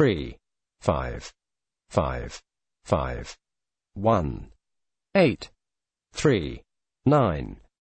three, five, five, five, one, eight, three, nine,